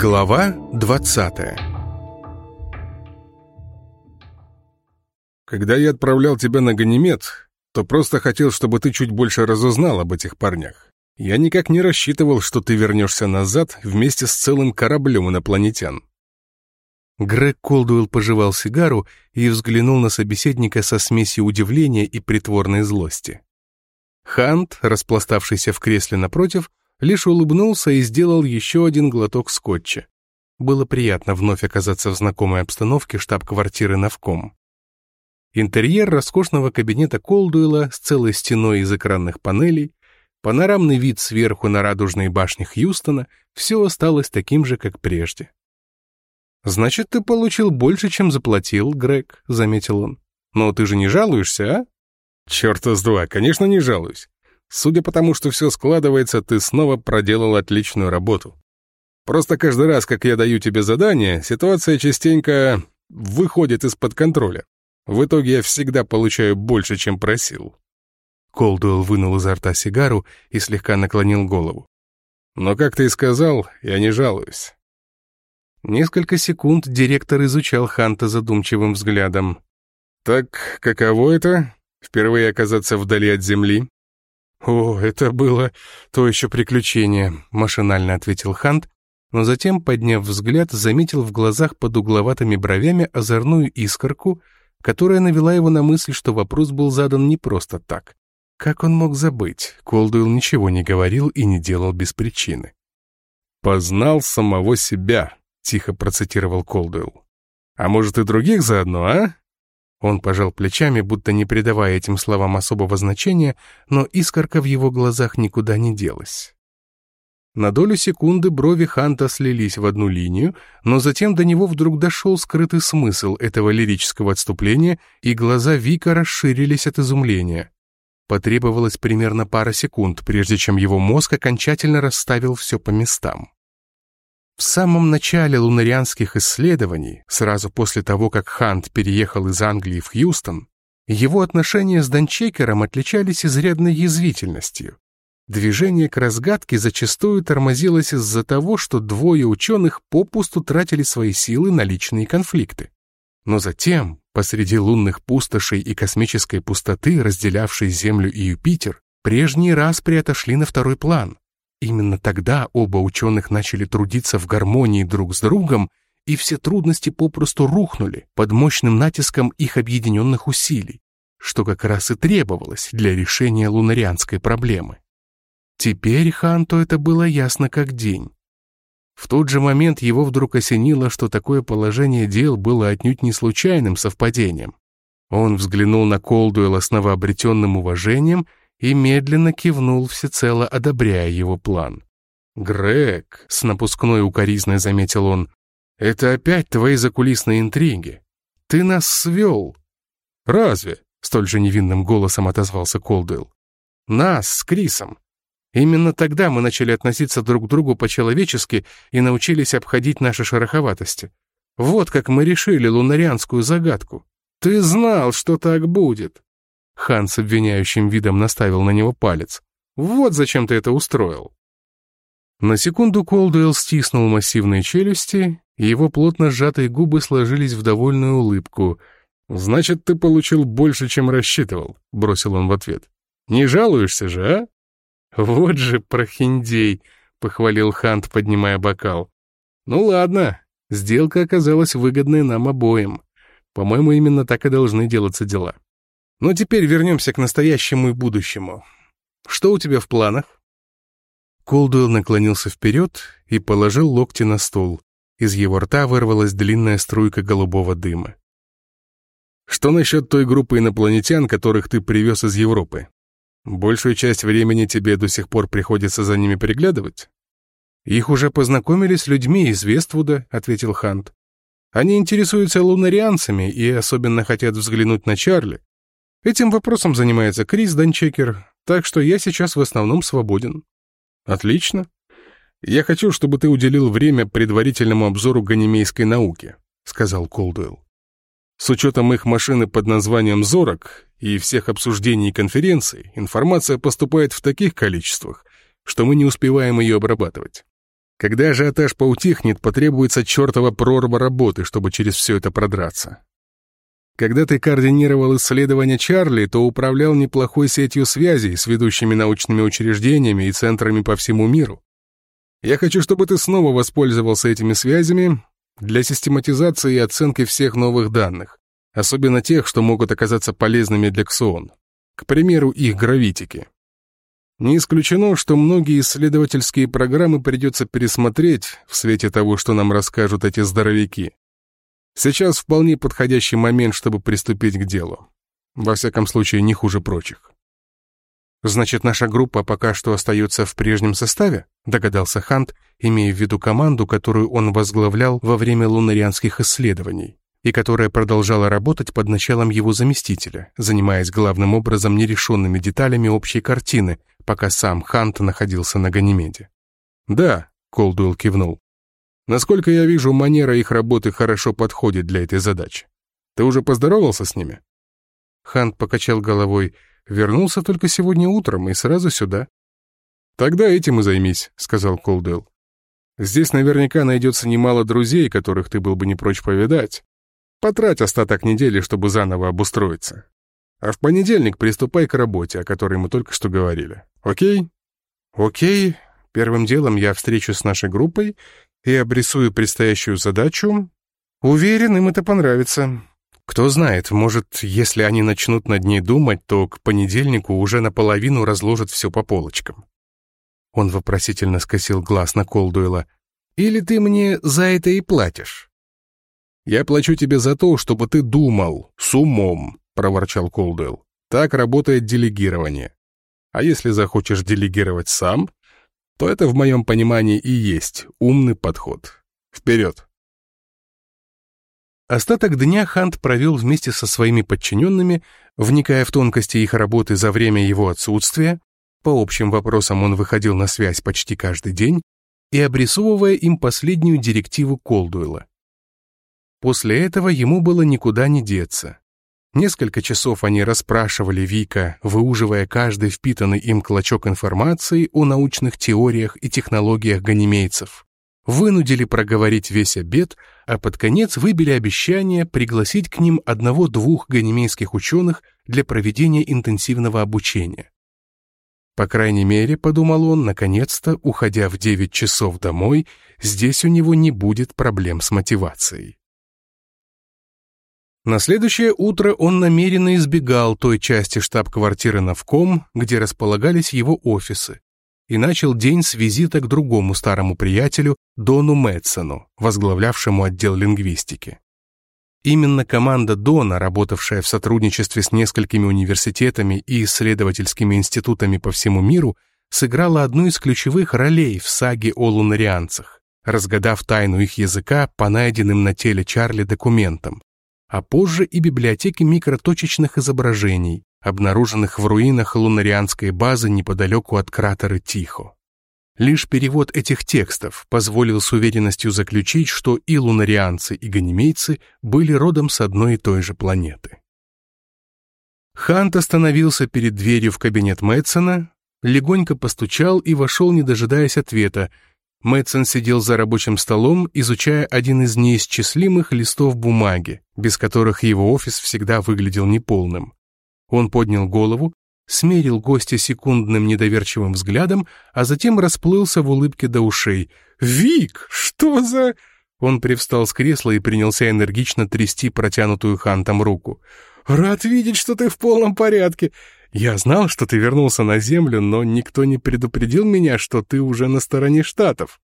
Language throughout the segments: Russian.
Глава 20 Когда я отправлял тебя на Ганимед, то просто хотел, чтобы ты чуть больше разузнал об этих парнях. Я никак не рассчитывал, что ты вернешься назад вместе с целым кораблем инопланетян. Грег Колдуэлл пожевал сигару и взглянул на собеседника со смесью удивления и притворной злости. Хант, распластавшийся в кресле напротив, лишь улыбнулся и сделал еще один глоток скотча. Было приятно вновь оказаться в знакомой обстановке штаб-квартиры Навком. Интерьер роскошного кабинета Колдуэла с целой стеной из экранных панелей, панорамный вид сверху на радужные башни Хьюстона — все осталось таким же, как прежде. «Значит, ты получил больше, чем заплатил, Грег», — заметил он. «Но ты же не жалуешься, а?» «Черта с два, конечно, не жалуюсь. Судя по тому, что все складывается, ты снова проделал отличную работу. Просто каждый раз, как я даю тебе задание, ситуация частенько выходит из-под контроля. В итоге я всегда получаю больше, чем просил». Колдуэлл вынул изо рта сигару и слегка наклонил голову. «Но, как ты и сказал, я не жалуюсь». Несколько секунд директор изучал Ханта задумчивым взглядом. «Так каково это? Впервые оказаться вдали от земли?» «О, это было то еще приключение», — машинально ответил Хант, но затем, подняв взгляд, заметил в глазах под угловатыми бровями озорную искорку, которая навела его на мысль, что вопрос был задан не просто так. Как он мог забыть? Колдуэлл ничего не говорил и не делал без причины. «Познал самого себя», — тихо процитировал Колдуэлл. «А может, и других заодно, а?» Он пожал плечами, будто не придавая этим словам особого значения, но искорка в его глазах никуда не делась. На долю секунды брови Ханта слились в одну линию, но затем до него вдруг дошел скрытый смысл этого лирического отступления, и глаза Вика расширились от изумления. Потребовалось примерно пара секунд, прежде чем его мозг окончательно расставил все по местам. В самом начале лунарианских исследований, сразу после того, как Хант переехал из Англии в Хьюстон, его отношения с Данчекером отличались изрядной язвительностью. Движение к разгадке зачастую тормозилось из-за того, что двое ученых попусту тратили свои силы на личные конфликты. Но затем, посреди лунных пустошей и космической пустоты, разделявшей Землю и Юпитер, прежние распри отошли на второй план. Именно тогда оба ученых начали трудиться в гармонии друг с другом, и все трудности попросту рухнули под мощным натиском их объединенных усилий, что как раз и требовалось для решения лунарианской проблемы. Теперь Ханту это было ясно как день. В тот же момент его вдруг осенило, что такое положение дел было отнюдь не случайным совпадением. Он взглянул на Колдуэла с новообретенным уважением и медленно кивнул, всецело одобряя его план. «Грег», — с напускной укоризной заметил он, — «это опять твои закулисные интриги. Ты нас свел». «Разве?» — столь же невинным голосом отозвался Колдуэлл. «Нас с Крисом. Именно тогда мы начали относиться друг к другу по-человечески и научились обходить наши шероховатости. Вот как мы решили лунарианскую загадку. Ты знал, что так будет». Хан с обвиняющим видом наставил на него палец. «Вот зачем ты это устроил». На секунду Колдуэлл стиснул массивные челюсти, и его плотно сжатые губы сложились в довольную улыбку. «Значит, ты получил больше, чем рассчитывал», — бросил он в ответ. «Не жалуешься же, а?» «Вот же прохиндей», — похвалил Хант, поднимая бокал. «Ну ладно, сделка оказалась выгодной нам обоим. По-моему, именно так и должны делаться дела». Но теперь вернемся к настоящему и будущему. Что у тебя в планах?» Колдуэлл наклонился вперед и положил локти на стол. Из его рта вырвалась длинная струйка голубого дыма. «Что насчет той группы инопланетян, которых ты привез из Европы? Большую часть времени тебе до сих пор приходится за ними приглядывать?» «Их уже познакомили с людьми из Вествуда», — ответил Хант. «Они интересуются лунарианцами и особенно хотят взглянуть на Чарли. Этим вопросом занимается Крис Данчекер, так что я сейчас в основном свободен. Отлично. Я хочу, чтобы ты уделил время предварительному обзору ганимейской науки, сказал Колдуэлл. С учетом их машины под названием «Зорок» и всех обсуждений и конференций, информация поступает в таких количествах, что мы не успеваем ее обрабатывать. Когда ажиотаж поутихнет, потребуется чертова прорва работы, чтобы через все это продраться. Когда ты координировал исследования Чарли, то управлял неплохой сетью связей с ведущими научными учреждениями и центрами по всему миру. Я хочу, чтобы ты снова воспользовался этими связями для систематизации и оценки всех новых данных, особенно тех, что могут оказаться полезными для КСОН. К примеру, их гравитики. Не исключено, что многие исследовательские программы придется пересмотреть в свете того, что нам расскажут эти здоровяки. Сейчас вполне подходящий момент, чтобы приступить к делу. Во всяком случае, не хуже прочих. «Значит, наша группа пока что остается в прежнем составе?» догадался Хант, имея в виду команду, которую он возглавлял во время лунарианских исследований и которая продолжала работать под началом его заместителя, занимаясь главным образом нерешенными деталями общей картины, пока сам Хант находился на Ганимеде. «Да», — Колдуэлл кивнул. Насколько я вижу, манера их работы хорошо подходит для этой задачи. Ты уже поздоровался с ними?» Хант покачал головой. «Вернулся только сегодня утром и сразу сюда». «Тогда этим и займись», — сказал Колдуэлл. «Здесь наверняка найдется немало друзей, которых ты был бы не прочь повидать. Потрать остаток недели, чтобы заново обустроиться. А в понедельник приступай к работе, о которой мы только что говорили. Окей?» «Окей. Первым делом я встречусь с нашей группой и обрисую предстоящую задачу. Уверен, им это понравится. Кто знает, может, если они начнут над ней думать, то к понедельнику уже наполовину разложат все по полочкам. Он вопросительно скосил глаз на Колдуэла. «Или ты мне за это и платишь?» «Я плачу тебе за то, чтобы ты думал, с умом», — проворчал Колдуэлл. «Так работает делегирование. А если захочешь делегировать сам, то это в моем понимании и есть умный подход. Вперед! Остаток дня Хант провел вместе со своими подчиненными, вникая в тонкости их работы за время его отсутствия, по общим вопросам он выходил на связь почти каждый день, и обрисовывая им последнюю директиву Колдуэла. После этого ему было никуда не деться. Несколько часов они расспрашивали Вика, выуживая каждый впитанный им клочок информации о научных теориях и технологиях ганимейцев. Вынудили проговорить весь обед, а под конец выбили обещание пригласить к ним одного-двух ганимейских ученых для проведения интенсивного обучения. По крайней мере, подумал он, наконец-то, уходя в 9 часов домой, здесь у него не будет проблем с мотивацией. На следующее утро он намеренно избегал той части штаб-квартиры Навком, где располагались его офисы, и начал день с визита к другому старому приятелю, Дону Мэтсону, возглавлявшему отдел лингвистики. Именно команда Дона, работавшая в сотрудничестве с несколькими университетами и исследовательскими институтами по всему миру, сыграла одну из ключевых ролей в саге о лунарианцах, разгадав тайну их языка по найденным на теле Чарли документам, а позже и библиотеки микроточечных изображений, обнаруженных в руинах лунарианской базы неподалеку от кратера Тихо. Лишь перевод этих текстов позволил с уверенностью заключить, что и лунарианцы, и ганимейцы были родом с одной и той же планеты. Хант остановился перед дверью в кабинет Мэтсона, легонько постучал и вошел, не дожидаясь ответа, Мэтсон сидел за рабочим столом, изучая один из неисчислимых листов бумаги, без которых его офис всегда выглядел неполным. Он поднял голову, смерил гостя секундным недоверчивым взглядом, а затем расплылся в улыбке до ушей. «Вик, что за...» Он привстал с кресла и принялся энергично трясти протянутую Хантом руку. «Рад видеть, что ты в полном порядке. Я знал, что ты вернулся на Землю, но никто не предупредил меня, что ты уже на стороне Штатов».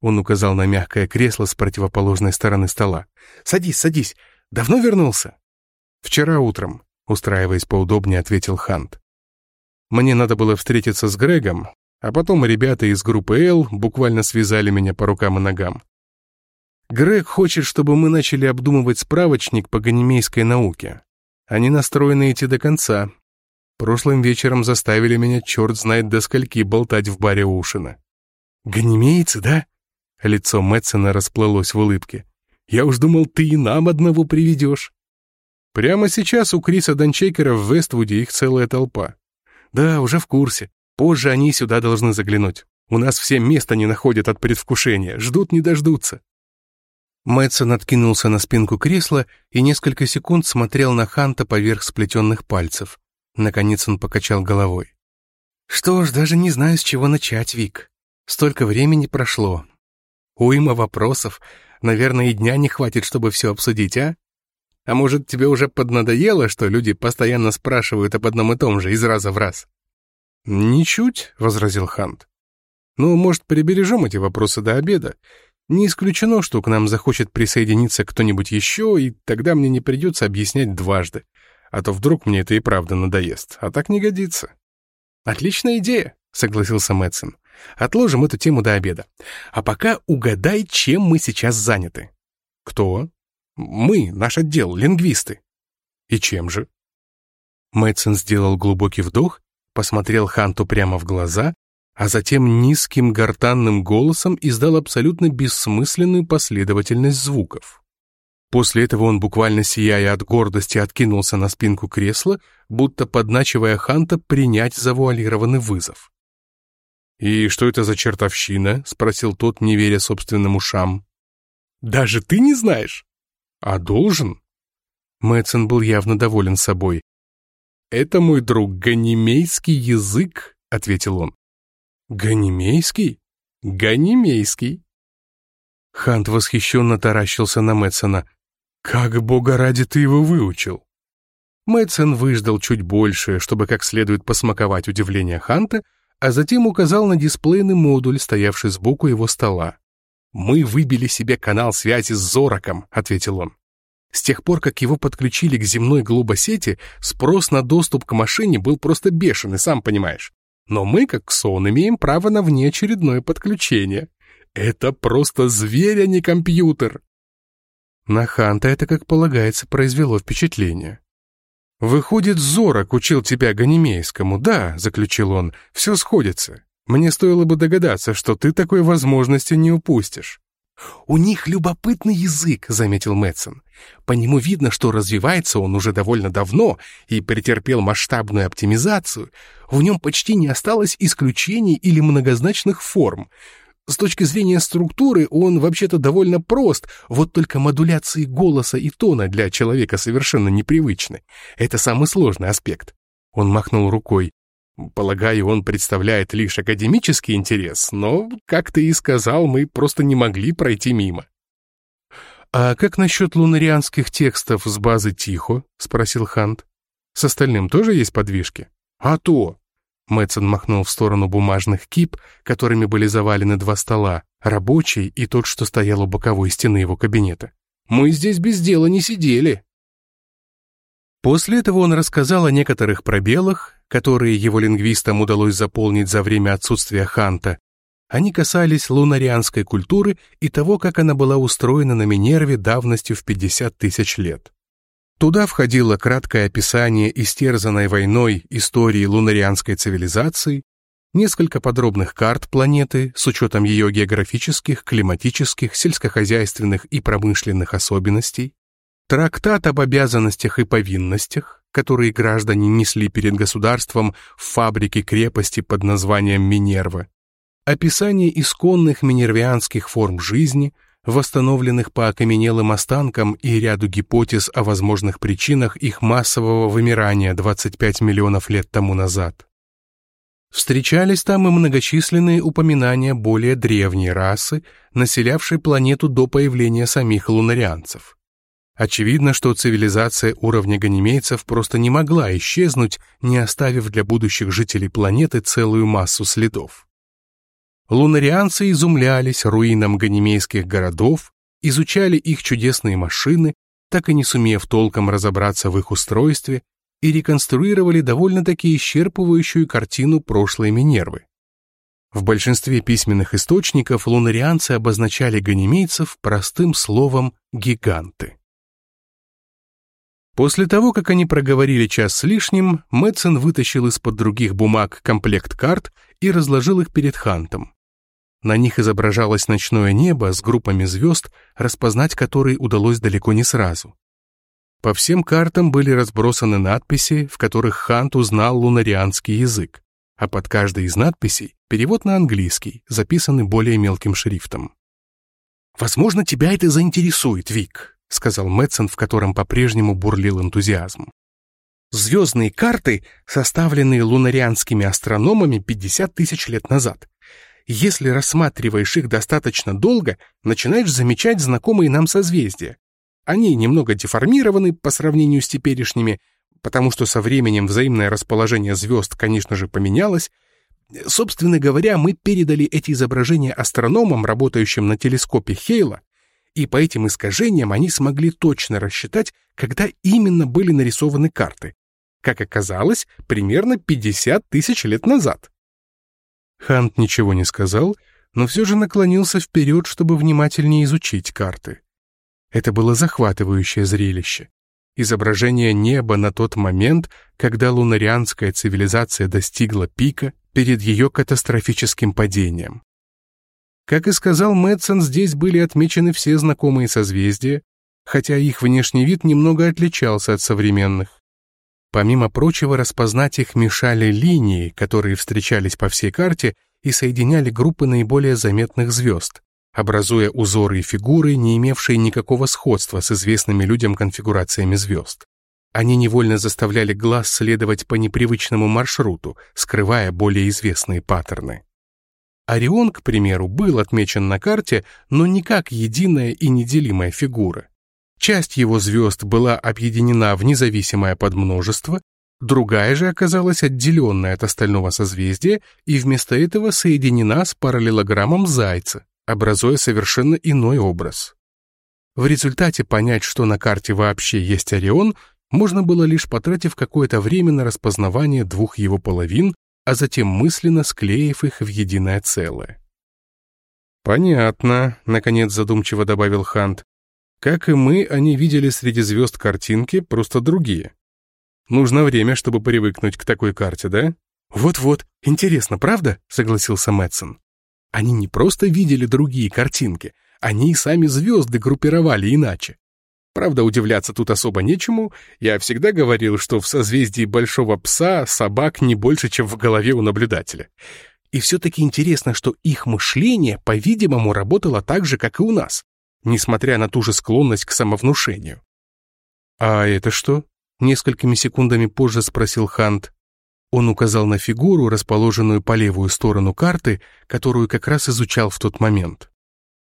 Он указал на мягкое кресло с противоположной стороны стола. «Садись, садись. Давно вернулся?» «Вчера утром», — устраиваясь поудобнее, ответил Хант. «Мне надо было встретиться с Грегом, а потом ребята из группы «Л» буквально связали меня по рукам и ногам. Грег хочет, чтобы мы начали обдумывать справочник по ганимейской науке. Они настроены идти до конца, Прошлым вечером заставили меня черт знает до скольки болтать в баре Ушина. «Ганимейцы, да?» Лицо Мэтсона расплылось в улыбке. «Я уж думал, ты и нам одного приведешь». Прямо сейчас у Криса Дончекера в Вествуде их целая толпа. Да, уже в курсе. Позже они сюда должны заглянуть. У нас все места не находят от предвкушения, ждут не дождутся». Мэтсон откинулся на спинку кресла и несколько секунд смотрел на Ханта поверх сплетенных пальцев. Наконец он покачал головой. «Что ж, даже не знаю, с чего начать, Вик. Столько времени прошло. Уйма вопросов. Наверное, и дня не хватит, чтобы все обсудить, а? А может, тебе уже поднадоело, что люди постоянно спрашивают об одном и том же из раза в раз?» «Ничуть», — возразил Хант. «Ну, может, прибережем эти вопросы до обеда? Не исключено, что к нам захочет присоединиться кто-нибудь еще, и тогда мне не придется объяснять дважды. А то вдруг мне это и правда надоест, а так не годится». «Отличная идея», — согласился Мэтсон. «Отложим эту тему до обеда. А пока угадай, чем мы сейчас заняты». «Кто?» «Мы, наш отдел, лингвисты». «И чем же?» Мэтсон сделал глубокий вдох, посмотрел Ханту прямо в глаза а затем низким гортанным голосом издал абсолютно бессмысленную последовательность звуков. После этого он, буквально сияя от гордости, откинулся на спинку кресла, будто подначивая Ханта принять завуалированный вызов. «И что это за чертовщина?» — спросил тот, не веря собственным ушам. «Даже ты не знаешь?» «А должен?» Мэтсон был явно доволен собой. «Это, мой друг, ганимейский язык», — ответил он. «Ганимейский? Ганимейский!» Хант восхищенно таращился на Мэтсона. «Как, бога ради, ты его выучил?» Мэтсон выждал чуть больше, чтобы как следует посмаковать удивление Ханта, а затем указал на дисплейный модуль, стоявший сбоку его стола. «Мы выбили себе канал связи с Зороком», — ответил он. С тех пор, как его подключили к земной глобосети, спрос на доступ к машине был просто бешеный, сам понимаешь. Но мы, как Ксон, имеем право на внеочередное подключение. Это просто зверь, а не компьютер. На Ханта это, как полагается, произвело впечатление. «Выходит, Зорок учил тебя Ганимейскому, да», — заключил он, — «все сходится. Мне стоило бы догадаться, что ты такой возможности не упустишь». «У них любопытный язык», — заметил Мэтсон. «По нему видно, что развивается он уже довольно давно и претерпел масштабную оптимизацию. В нем почти не осталось исключений или многозначных форм. С точки зрения структуры он вообще-то довольно прост, вот только модуляции голоса и тона для человека совершенно непривычны. Это самый сложный аспект». Он махнул рукой. Полагаю, он представляет лишь академический интерес, но, как ты и сказал, мы просто не могли пройти мимо. «А как насчет лунарианских текстов с базы Тихо?» — спросил Хант. «С остальным тоже есть подвижки?» «А то!» Мэтсон махнул в сторону бумажных кип, которыми были завалены два стола, рабочий и тот, что стоял у боковой стены его кабинета. «Мы здесь без дела не сидели!» После этого он рассказал о некоторых пробелах, которые его лингвистам удалось заполнить за время отсутствия Ханта. Они касались лунарианской культуры и того, как она была устроена на Минерве давностью в 50 тысяч лет. Туда входило краткое описание истерзанной войной истории лунарианской цивилизации, несколько подробных карт планеты с учетом ее географических, климатических, сельскохозяйственных и промышленных особенностей, Трактат об обязанностях и повинностях, которые граждане несли перед государством в фабрике крепости под названием Минерва. Описание исконных минервианских форм жизни, восстановленных по окаменелым останкам и ряду гипотез о возможных причинах их массового вымирания 25 миллионов лет тому назад. Встречались там и многочисленные упоминания более древней расы, населявшей планету до появления самих лунарианцев. Очевидно, что цивилизация уровня ганимейцев просто не могла исчезнуть, не оставив для будущих жителей планеты целую массу следов. Лунарианцы изумлялись руинам ганимейских городов, изучали их чудесные машины, так и не сумев толком разобраться в их устройстве, и реконструировали довольно-таки исчерпывающую картину прошлой Минервы. В большинстве письменных источников лунарианцы обозначали ганимейцев простым словом «гиганты». После того, как они проговорили час с лишним, Мэтсон вытащил из-под других бумаг комплект карт и разложил их перед Хантом. На них изображалось ночное небо с группами звезд, распознать которые удалось далеко не сразу. По всем картам были разбросаны надписи, в которых Хант узнал лунарианский язык. а под каждой из надписей перевод на английский, записанный более мелким шрифтом. «Возможно, тебя это заинтересует, Вик», — сказал Мэтсон, в котором по-прежнему бурлил энтузиазм. «Звездные карты, составленные лунарианскими астрономами 50 тысяч лет назад. Если рассматриваешь их достаточно долго, начинаешь замечать знакомые нам созвездия. Они немного деформированы по сравнению с теперешними, потому что со временем взаимное расположение звезд, конечно же, поменялось. Собственно говоря, мы передали эти изображения астрономам, работающим на телескопе Хейла, и по этим искажениям они смогли точно рассчитать, когда именно были нарисованы карты. Как оказалось, примерно 50 тысяч лет назад. Хант ничего не сказал, но все же наклонился вперед, чтобы внимательнее изучить карты. Это было захватывающее зрелище. Изображение неба на тот момент, когда лунарианская цивилизация достигла пика перед ее катастрофическим падением. Как и сказал Мэтсон, здесь были отмечены все знакомые созвездия, хотя их внешний вид немного отличался от современных. Помимо прочего, распознать их мешали линии, которые встречались по всей карте и соединяли группы наиболее заметных звезд образуя узоры и фигуры, не имевшие никакого сходства с известными людям конфигурациями звезд. Они невольно заставляли глаз следовать по непривычному маршруту, скрывая более известные паттерны. Орион, к примеру, был отмечен на карте, но не как единая и неделимая фигура. Часть его звезд была объединена в независимое подмножество, другая же оказалась отделенная от остального созвездия и вместо этого соединена с параллелограммом Зайца, образуя совершенно иной образ. В результате понять, что на карте вообще есть Орион, можно было лишь потратив какое-то время на распознавание двух его половин, а затем мысленно склеив их в единое целое. «Понятно», — наконец задумчиво добавил Хант. «Как и мы, они видели среди звезд картинки, просто другие. Нужно время, чтобы привыкнуть к такой карте, да?» «Вот-вот, интересно, правда?» — согласился Мэтсон. Они не просто видели другие картинки, они и сами звезды группировали иначе. Правда, удивляться тут особо нечему. Я всегда говорил, что в созвездии Большого Пса собак не больше, чем в голове у наблюдателя. И все-таки интересно, что их мышление, по-видимому, работало так же, как и у нас, несмотря на ту же склонность к самовнушению. «А это что?» — несколькими секундами позже спросил Хант. Он указал на фигуру, расположенную по левую сторону карты, которую как раз изучал в тот момент.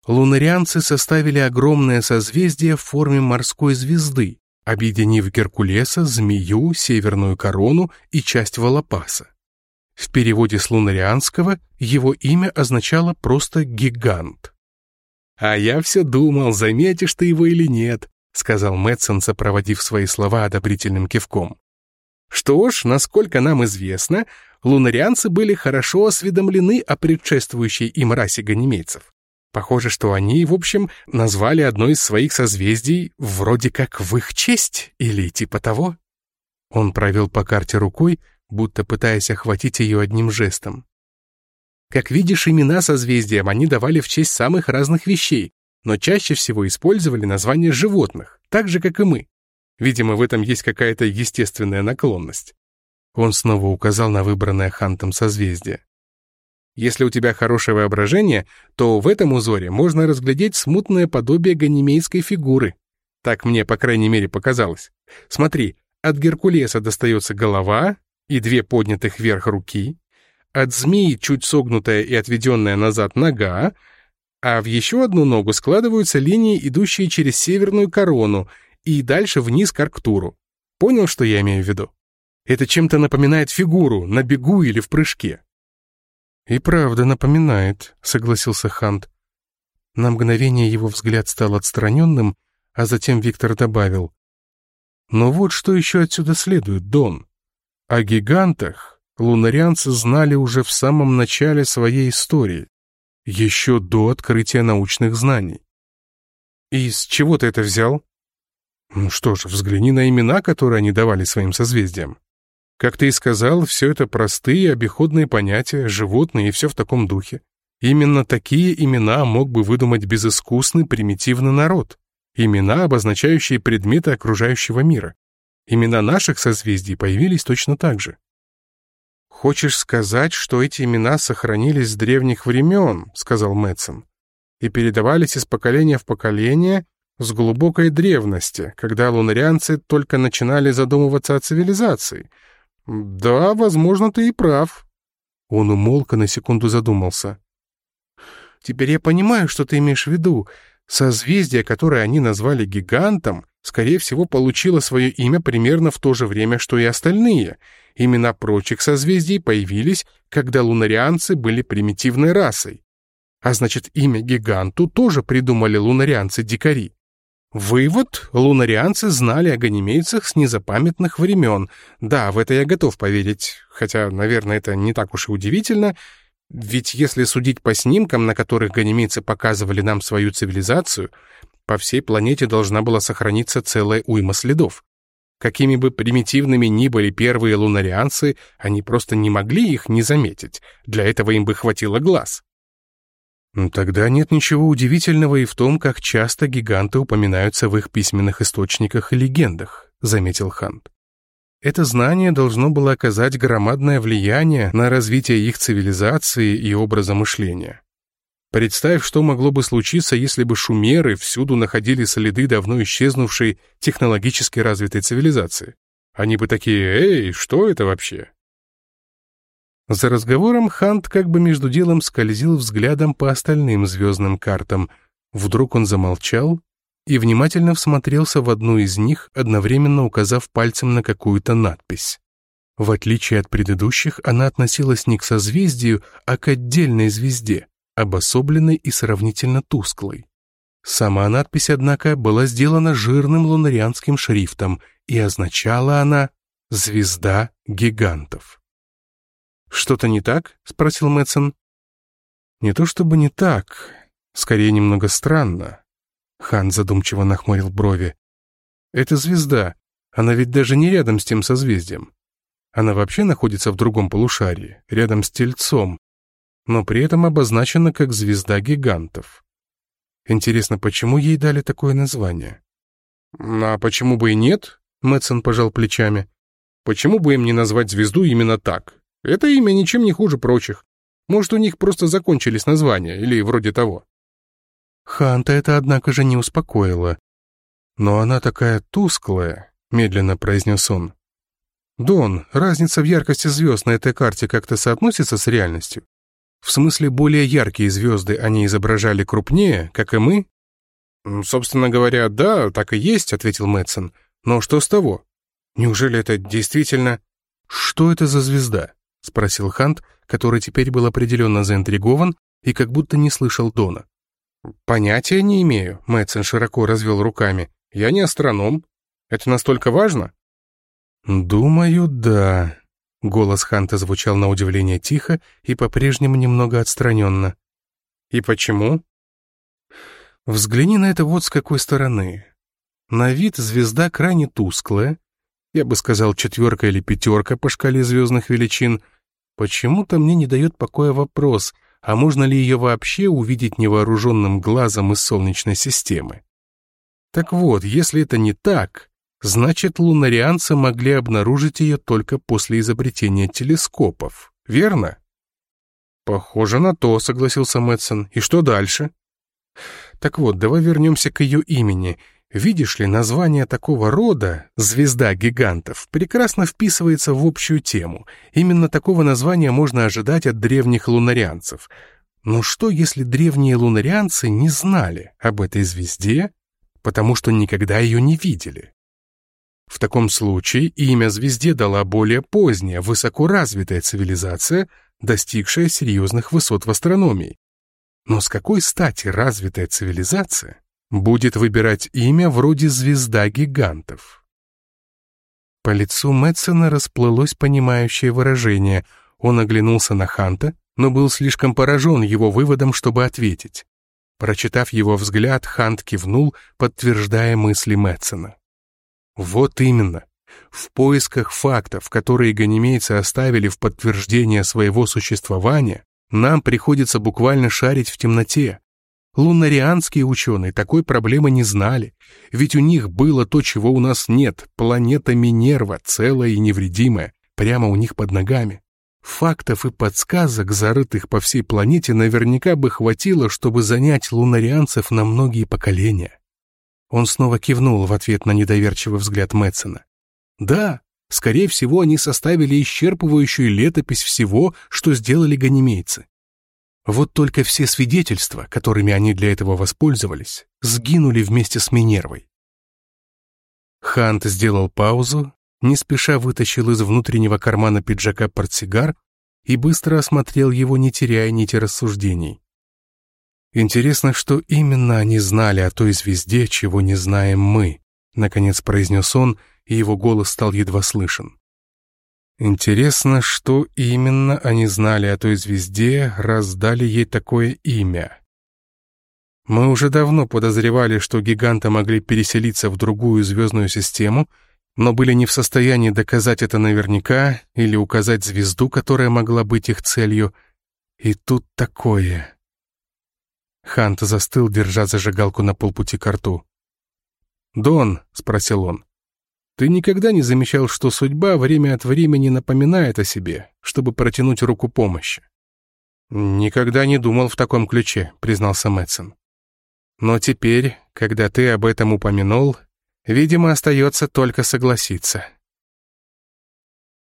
Лунарианцы составили огромное созвездие в форме морской звезды, объединив Геркулеса, Змею, Северную Корону и часть Волопаса. В переводе с лунарианского его имя означало просто «гигант». «А я все думал, заметишь ты его или нет», — сказал Мэтсон, сопроводив свои слова одобрительным кивком. Что ж, насколько нам известно, лунарианцы были хорошо осведомлены о предшествующей им расе ганимейцев. Похоже, что они, в общем, назвали одно из своих созвездий вроде как в их честь или типа того. Он провел по карте рукой, будто пытаясь охватить ее одним жестом. Как видишь, имена созвездиям они давали в честь самых разных вещей, но чаще всего использовали названия животных, так же, как и мы. Видимо, в этом есть какая-то естественная наклонность. Он снова указал на выбранное Хантом созвездие. Если у тебя хорошее воображение, то в этом узоре можно разглядеть смутное подобие ганимейской фигуры. Так мне, по крайней мере, показалось. Смотри, от Геркулеса достается голова и две поднятых вверх руки, от змеи чуть согнутая и отведенная назад нога, а в еще одну ногу складываются линии, идущие через северную корону и дальше вниз к Арктуру. Понял, что я имею в виду? Это чем-то напоминает фигуру на бегу или в прыжке. «И правда напоминает», — согласился Хант. На мгновение его взгляд стал отстраненным, а затем Виктор добавил. «Но вот что еще отсюда следует, Дон. О гигантах лунарианцы знали уже в самом начале своей истории, еще до открытия научных знаний». «И с чего ты это взял?» Ну что ж, взгляни на имена, которые они давали своим созвездиям. Как ты и сказал, все это простые обиходные понятия, животные и все в таком духе. Именно такие имена мог бы выдумать безыскусный примитивный народ. Имена, обозначающие предметы окружающего мира. Имена наших созвездий появились точно так же. «Хочешь сказать, что эти имена сохранились с древних времен?» — сказал Мэтсон. «И передавались из поколения в поколение с глубокой древности, когда лунарианцы только начинали задумываться о цивилизации. Да, возможно, ты и прав». Он умолк и на секунду задумался. «Теперь я понимаю, что ты имеешь в виду. Созвездие, которое они назвали гигантом, скорее всего, получило свое имя примерно в то же время, что и остальные. Имена прочих созвездий появились, когда лунарианцы были примитивной расой. А значит, имя гиганту тоже придумали лунарианцы-дикари. Вывод, лунарианцы знали о ганимейцах с незапамятных времен. Да, в это я готов поверить, хотя, наверное, это не так уж и удивительно, ведь если судить по снимкам, на которых ганимейцы показывали нам свою цивилизацию, по всей планете должна была сохраниться целая уйма следов. Какими бы примитивными ни были первые лунарианцы, они просто не могли их не заметить. Для этого им бы хватило глаз. Ну, тогда нет ничего удивительного и в том, как часто гиганты упоминаются в их письменных источниках и легендах, заметил Хант. Это знание должно было оказать громадное влияние на развитие их цивилизации и образа мышления. Представь, что могло бы случиться, если бы шумеры всюду находили следы давно исчезнувшей технологически развитой цивилизации. Они бы такие «Эй, что это вообще?» За разговором Хант как бы между делом скользил взглядом по остальным звездным картам. Вдруг он замолчал и внимательно всмотрелся в одну из них, одновременно указав пальцем на какую-то надпись. В отличие от предыдущих, она относилась не к созвездию, а к отдельной звезде, обособленной и сравнительно тусклой. Сама надпись, однако, была сделана жирным лунарианским шрифтом, и означала она «Звезда гигантов». «Что-то не так?» — спросил Мэтсон. «Не то чтобы не так, скорее немного странно». Хан задумчиво нахмурил брови. «Это звезда, она ведь даже не рядом с тем созвездием. Она вообще находится в другом полушарии, рядом с Тельцом, но при этом обозначена как звезда гигантов. Интересно, почему ей дали такое название?» «А почему бы и нет?» — Мэтсон пожал плечами. «Почему бы им не назвать звезду именно так? Это имя ничем не хуже прочих. Может, у них просто закончились названия, или вроде того. Ханта это, однако же, не успокоило. «Но она такая тусклая», — медленно произнес он. «Дон, разница в яркости звезд на этой карте как-то соотносится с реальностью? В смысле, более яркие звезды они изображали крупнее, как и мы?» «Собственно говоря, да, так и есть», — ответил Мэтсон. «Но что с того? Неужели это действительно...» «Что это за звезда?» — спросил Хант, который теперь был определенно заинтригован и как будто не слышал Дона. «Понятия не имею», — Мэтсон широко развел руками. «Я не астроном. Это настолько важно?» «Думаю, да». Голос Ханта звучал на удивление тихо и по-прежнему немного отстраненно. «И почему?» «Взгляни на это вот с какой стороны. На вид звезда крайне тусклая, я бы сказал четверка или пятерка по шкале звездных величин, почему-то мне не дает покоя вопрос, а можно ли ее вообще увидеть невооруженным глазом из Солнечной системы? Так вот, если это не так, значит лунарианцы могли обнаружить ее только после изобретения телескопов, верно? Похоже на то, согласился Мэтсон. И что дальше? Так вот, давай вернемся к ее имени — Видишь ли, название такого рода «Звезда гигантов» прекрасно вписывается в общую тему. Именно такого названия можно ожидать от древних лунарианцев. Но что, если древние лунарианцы не знали об этой звезде, потому что никогда ее не видели? В таком случае имя звезде дала более поздняя, высокоразвитая цивилизация, достигшая серьезных высот в астрономии. Но с какой стати развитая цивилизация будет выбирать имя вроде «Звезда гигантов». По лицу Мэтсона расплылось понимающее выражение. Он оглянулся на Ханта, но был слишком поражен его выводом, чтобы ответить. Прочитав его взгляд, Хант кивнул, подтверждая мысли Мэтсона. Вот именно. В поисках фактов, которые ганимейцы оставили в подтверждение своего существования, нам приходится буквально шарить в темноте, Лунарианские ученые такой проблемы не знали, ведь у них было то, чего у нас нет, планета Минерва, целая и невредимая, прямо у них под ногами. Фактов и подсказок, зарытых по всей планете, наверняка бы хватило, чтобы занять лунарианцев на многие поколения. Он снова кивнул в ответ на недоверчивый взгляд Мэтсона. Да, скорее всего, они составили исчерпывающую летопись всего, что сделали ганимейцы. Вот только все свидетельства, которыми они для этого воспользовались, сгинули вместе с Минервой. Хант сделал паузу, не спеша вытащил из внутреннего кармана пиджака портсигар и быстро осмотрел его, не теряя нити рассуждений. «Интересно, что именно они знали о той звезде, чего не знаем мы», — наконец произнес он, и его голос стал едва слышен. «Интересно, что именно они знали о той звезде, раз дали ей такое имя». Мы уже давно подозревали, что гиганты могли переселиться в другую звездную систему, но были не в состоянии доказать это наверняка или указать звезду, которая могла быть их целью. И тут такое. Хант застыл, держа зажигалку на полпути к рту. «Дон», — спросил он, — «ты никогда не замечал, что судьба время от времени напоминает о себе, чтобы протянуть руку помощи?» «Никогда не думал в таком ключе», — признался Мэтсон. «Но теперь, когда ты об этом упомянул, видимо, остается только согласиться».